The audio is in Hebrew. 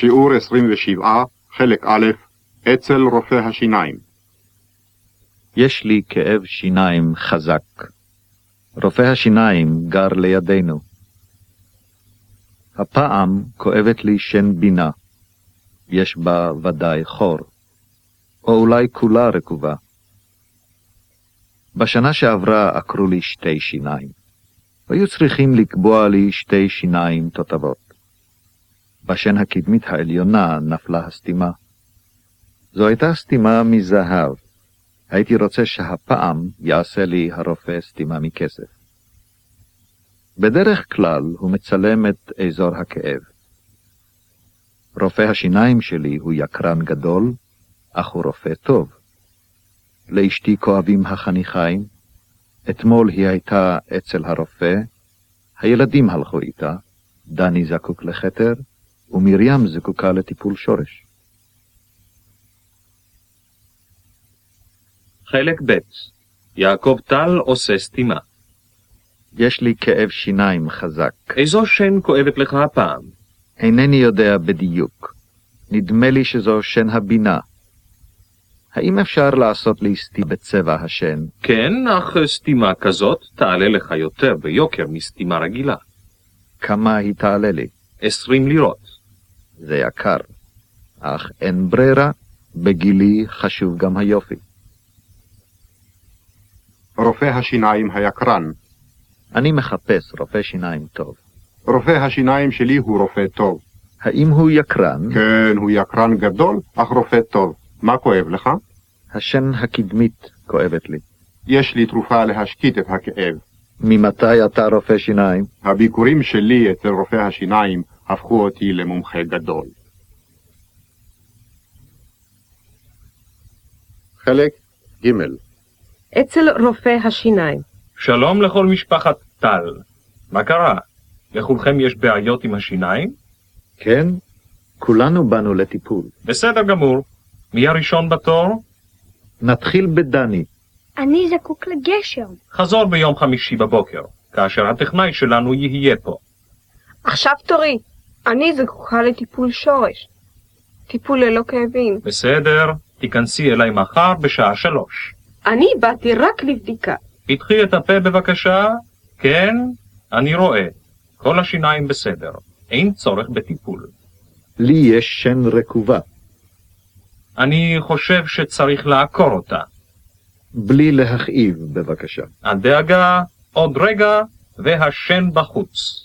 שיעור 27, חלק א', אצל רופא השיניים. יש לי כאב שיניים חזק. רופא השיניים גר לידינו. הפעם כואבת לי שן בינה. יש בה ודאי חור. או אולי כולה רקובה. בשנה שעברה עקרו לי שתי שיניים. היו צריכים לקבוע לי שתי שיניים תותבות. בשן הקדמית העליונה נפלה הסתימה. זו הייתה סתימה מזהב. הייתי רוצה שהפעם יעשה לי הרופא סתימה מכסף. בדרך כלל הוא מצלם את אזור הכאב. רופא השיניים שלי הוא יקרן גדול, אך הוא רופא טוב. לאשתי כואבים החניכיים, אתמול היא הייתה אצל הרופא, הילדים הלכו איתה, דני זקוק לכתר, ומרים זקוקה לטיפול שורש. חלק ב' יעקב טל עושה סתימה. יש לי כאב שיניים חזק. איזו שן כואבת לך הפעם? אינני יודע בדיוק. נדמה לי שזו שן הבינה. האם אפשר לעשות לי סטי בצבע השן? כן, אך סתימה כזאת תעלה לך יותר ביוקר מסתימה רגילה. כמה היא תעלה לי? עשרים לירות. זה יקר. אך אין ברירה, בגילי חשוב גם היופי. רופא השיניים היקרן. אני מחפש רופא שיניים טוב. רופא השיניים שלי הוא רופא טוב. האם הוא יקרן? כן, הוא יקרן גדול, אך רופא טוב. מה כואב לך? השן הקדמית כואבת לי. יש לי תרופה להשקיט את הכאב. ממתי אתה רופא שיניים? הביקורים שלי אצל רופא השיניים הפכו אותי למומחה גדול. חלק ג' אצל רופא השיניים. שלום לכל משפחת טל. מה קרה? לכולכם יש בעיות עם השיניים? כן, כולנו באנו לטיפול. בסדר גמור. מי הראשון בתור? נתחיל בדני. אני זקוק לגשר. חזור ביום חמישי בבוקר, כאשר הטכנאי שלנו יהיה פה. עכשיו תורי. אני זקוקה לטיפול שורש. טיפול ללא כאבים. בסדר, תיכנסי אליי מחר בשעה שלוש. אני באתי רק לבדיקה. פתחי את הפה בבקשה. כן, אני רואה. כל השיניים בסדר. אין צורך בטיפול. לי יש שן רקובה. אני חושב שצריך לעקור אותה. בלי להכאיב, בבקשה. אל דאגה, עוד רגע, והשן בחוץ.